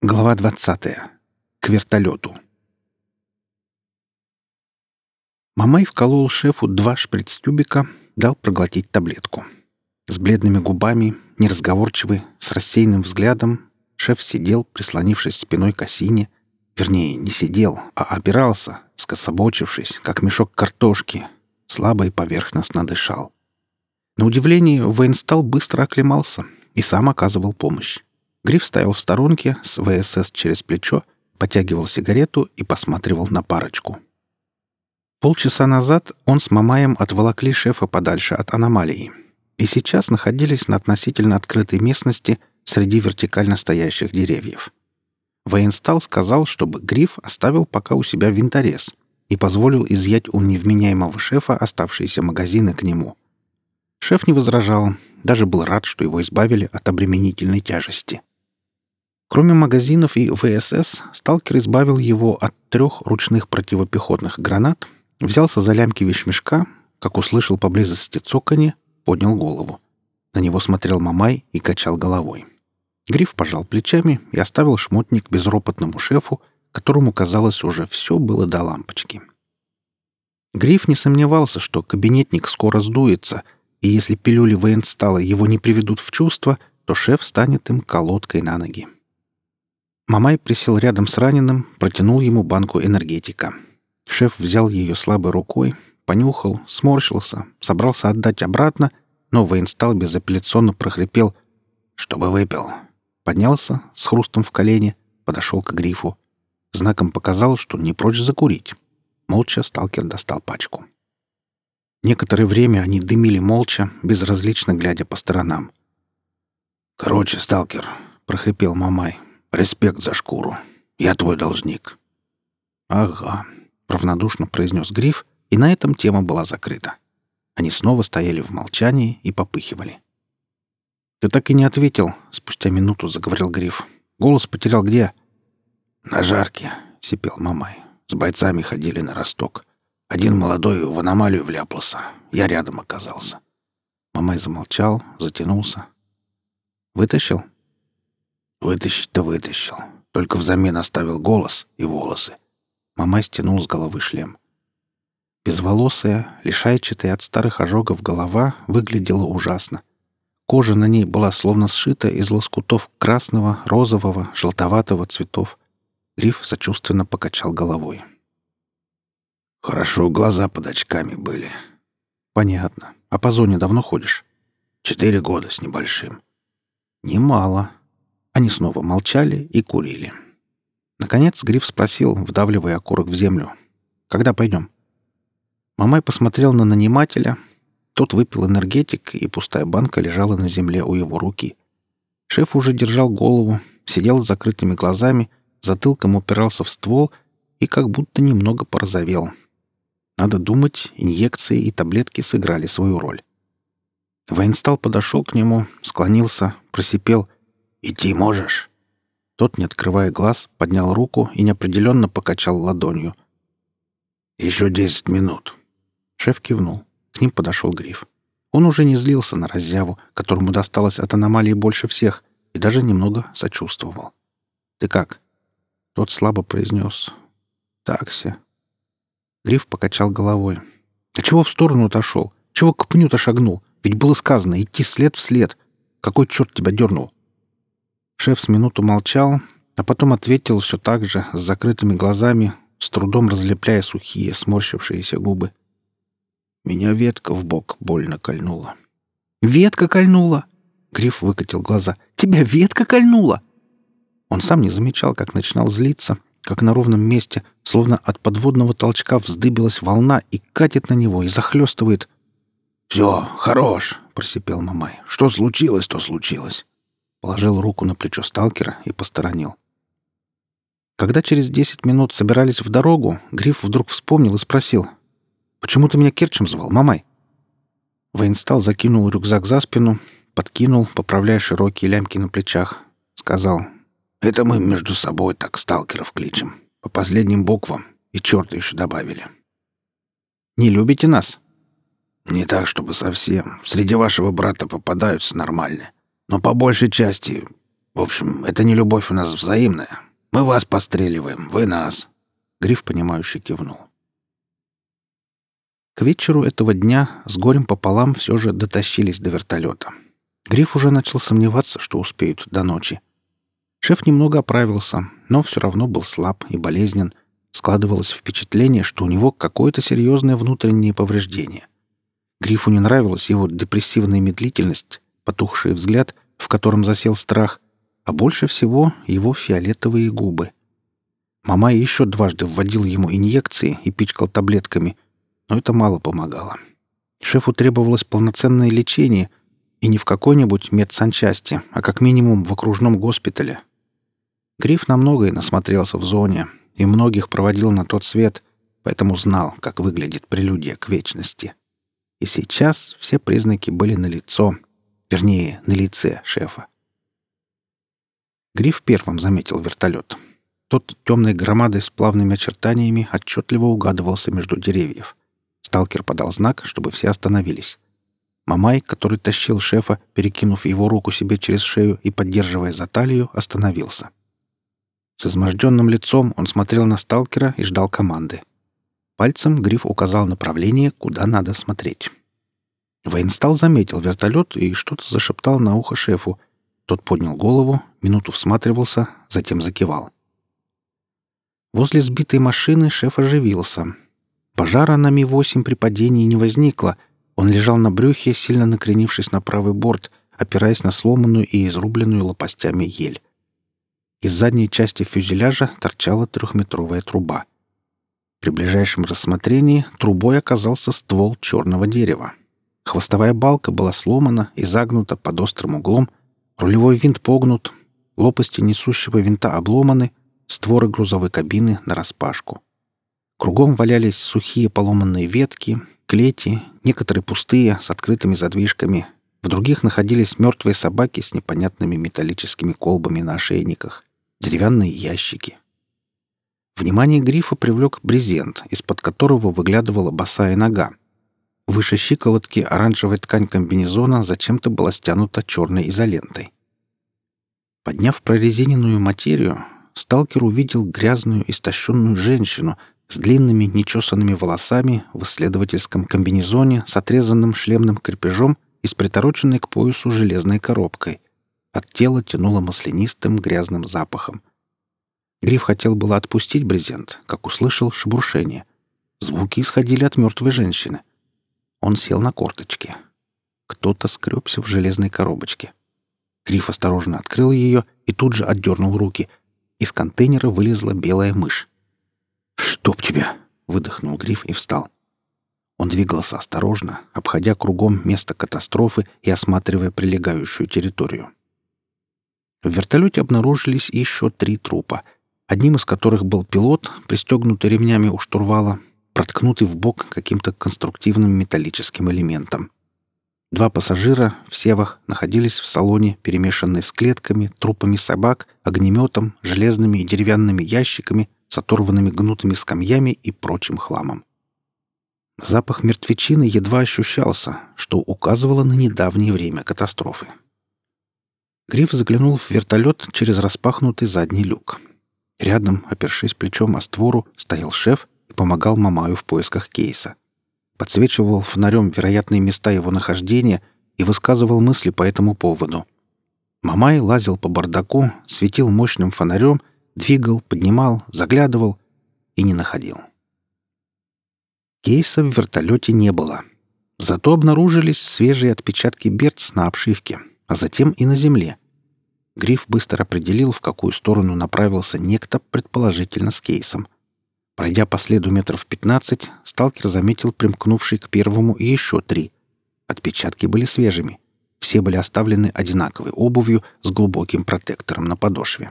Глава 20. К вертолету. Мамай вколол шефу два шприц-тюбика, дал проглотить таблетку. С бледными губами, неразговорчивый, с рассеянным взглядом, шеф сидел, прислонившись спиной к осине, вернее, не сидел, а опирался, скособочившись, как мешок картошки, слабо и поверхностно дышал. На удивление, военстал быстро оклемался и сам оказывал помощь. Гриф стоял в сторонке с ВСС через плечо, потягивал сигарету и посматривал на парочку. Полчаса назад он с Мамаем отволокли шефа подальше от аномалии и сейчас находились на относительно открытой местности среди вертикально стоящих деревьев. Военстал сказал, чтобы Гриф оставил пока у себя винторез и позволил изъять у невменяемого шефа оставшиеся магазины к нему. Шеф не возражал, даже был рад, что его избавили от обременительной тяжести. Кроме магазинов и ВСС, сталкер избавил его от трех ручных противопехотных гранат, взялся за лямки вещмешка, как услышал поблизости цоканье, поднял голову. На него смотрел Мамай и качал головой. Гриф пожал плечами и оставил шмотник безропотному шефу, которому, казалось, уже все было до лампочки. Гриф не сомневался, что кабинетник скоро сдуется, и если пилюли военстала его не приведут в чувство, то шеф станет им колодкой на ноги. Мамай присел рядом с раненым, протянул ему банку энергетика. Шеф взял ее слабой рукой, понюхал, сморщился, собрался отдать обратно, но военстал безапелляционно прохрипел «Чтобы выпил». Поднялся с хрустом в колене, подошел к грифу. Знаком показал, что не прочь закурить. Молча сталкер достал пачку. Некоторое время они дымили молча, безразлично глядя по сторонам. «Короче, сталкер», — прохрипел Мамай, Респект за шкуру. Я твой должник». «Ага», — равнодушно произнес Гриф, и на этом тема была закрыта. Они снова стояли в молчании и попыхивали. «Ты так и не ответил», — спустя минуту заговорил Гриф. «Голос потерял где?» «На жарке», — сипел Мамай. «С бойцами ходили на росток. Один молодой в аномалию вляпался. Я рядом оказался». Мамай замолчал, затянулся. «Вытащил?» Вытащить-то вытащил. Только взамен оставил голос и волосы. Мамай стянул с головы шлем. Безволосая, лишайчатая от старых ожогов голова выглядела ужасно. Кожа на ней была словно сшита из лоскутов красного, розового, желтоватого цветов. Гриф сочувственно покачал головой. «Хорошо, глаза под очками были». «Понятно. А по зоне давно ходишь?» «Четыре года с небольшим». «Немало», они снова молчали и курили. Наконец Гриф спросил, вдавливая окурок в землю. «Когда пойдем?» Мамай посмотрел на нанимателя. Тот выпил энергетик, и пустая банка лежала на земле у его руки. Шеф уже держал голову, сидел с закрытыми глазами, затылком упирался в ствол и как будто немного порозовел. Надо думать, инъекции и таблетки сыграли свою роль. Воинстал подошел к нему, склонился, просипел — «Идти можешь?» Тот, не открывая глаз, поднял руку и неопределенно покачал ладонью. «Еще десять минут». Шеф кивнул. К ним подошел Гриф. Он уже не злился на раззяву, которому досталось от аномалии больше всех, и даже немного сочувствовал. «Ты как?» Тот слабо произнес. «Такси». Гриф покачал головой. «А чего в сторону отошел? Чего к пню-то шагнул? Ведь было сказано идти след в след. Какой черт тебя дернул?» Шеф с минуту молчал, а потом ответил все так же, с закрытыми глазами, с трудом разлепляя сухие, сморщившиеся губы. Меня ветка в бок больно кольнула. «Ветка кольнула!» Гриф выкатил глаза. «Тебя ветка кольнула!» Он сам не замечал, как начинал злиться, как на ровном месте, словно от подводного толчка вздыбилась волна и катит на него, и захлестывает. «Все, хорош!» — просипел Мамай. «Что случилось, то случилось положил руку на плечо сталкера и посторонил. Когда через десять минут собирались в дорогу, Гриф вдруг вспомнил и спросил. «Почему ты меня Керчем звал, Мамай?» Воинстал закинул рюкзак за спину, подкинул, поправляя широкие лямки на плечах. Сказал. «Это мы между собой так сталкеров кличем. По последним буквам. И черта еще добавили». «Не любите нас?» «Не так, чтобы совсем. Среди вашего брата попадаются нормальные. Но по большей части В общем, это не любовь у нас взаимная. Мы вас постреливаем, вы нас. Гриф, понимающе кивнул. К вечеру этого дня с горем пополам все же дотащились до вертолета. Гриф уже начал сомневаться, что успеют до ночи. Шеф немного оправился, но все равно был слаб и болезнен. Складывалось впечатление, что у него какое-то серьезное внутреннее повреждение. Грифу не нравилась его депрессивная медлительность, потухший взгляд, в котором засел страх, а больше всего его фиолетовые губы. Мама еще дважды вводил ему инъекции и пичкал таблетками — но это мало помогало. Шефу требовалось полноценное лечение, и не в какой-нибудь медсанчасти, а как минимум в окружном госпитале. Гриф на многое насмотрелся в зоне и многих проводил на тот свет, поэтому знал, как выглядит прелюдия к вечности. И сейчас все признаки были налицо, вернее, на лице шефа. Гриф первым заметил вертолет. Тот темной громадой с плавными очертаниями отчетливо угадывался между деревьев. Сталкер подал знак, чтобы все остановились. Мамай, который тащил шефа, перекинув его руку себе через шею и поддерживая за талию, остановился. С изможденным лицом он смотрел на сталкера и ждал команды. Пальцем Гриф указал направление, куда надо смотреть. Военстал заметил вертолет и что-то зашептал на ухо шефу. Тот поднял голову, минуту всматривался, затем закивал. Возле сбитой машины шеф оживился — Пожара на Ми-8 при падении не возникло. Он лежал на брюхе, сильно накренившись на правый борт, опираясь на сломанную и изрубленную лопастями ель. Из задней части фюзеляжа торчала трехметровая труба. При ближайшем рассмотрении трубой оказался ствол черного дерева. Хвостовая балка была сломана и загнута под острым углом, рулевой винт погнут, лопасти несущего винта обломаны, створы грузовой кабины нараспашку. Кругом валялись сухие поломанные ветки, клети, некоторые пустые, с открытыми задвижками. В других находились мертвые собаки с непонятными металлическими колбами на ошейниках, деревянные ящики. Внимание грифа привлек брезент, из-под которого выглядывала босая нога. Выше щиколотки оранжевая ткань комбинезона зачем-то была стянута черной изолентой. Подняв прорезиненную материю, сталкер увидел грязную, истощенную женщину с длинными нечесанными волосами в исследовательском комбинезоне с отрезанным шлемным крепежом и с притороченной к поясу железной коробкой. От тела тянуло маслянистым грязным запахом. Гриф хотел было отпустить брезент, как услышал шебуршение. Звуки исходили от мертвой женщины. Он сел на корточки. Кто-то скребся в железной коробочке. Гриф осторожно открыл ее и тут же отдернул руки. Из контейнера вылезла белая мышь. «Чтоб тебя!» — выдохнул Гриф и встал. Он двигался осторожно, обходя кругом место катастрофы и осматривая прилегающую территорию. В вертолете обнаружились еще три трупа, одним из которых был пилот, пристегнутый ремнями у штурвала, проткнутый в бок каким-то конструктивным металлическим элементом. Два пассажира в севах находились в салоне, перемешанные с клетками, трупами собак, огнеметом, железными и деревянными ящиками, с оторванными гнутыми скамьями и прочим хламом. Запах мертвечины едва ощущался, что указывало на недавнее время катастрофы. Гриф заглянул в вертолет через распахнутый задний люк. Рядом, опершись плечом о створу, стоял шеф помогал Мамаю в поисках кейса. Подсвечивал фонарем вероятные места его нахождения и высказывал мысли по этому поводу. Мамай лазил по бардаку, светил мощным фонарем Двигал, поднимал, заглядывал и не находил. Кейса в вертолете не было. Зато обнаружились свежие отпечатки берц на обшивке, а затем и на земле. Гриф быстро определил, в какую сторону направился некто, предположительно с кейсом. Пройдя по следу метров пятнадцать, сталкер заметил примкнувший к первому еще три. Отпечатки были свежими. Все были оставлены одинаковой обувью с глубоким протектором на подошве.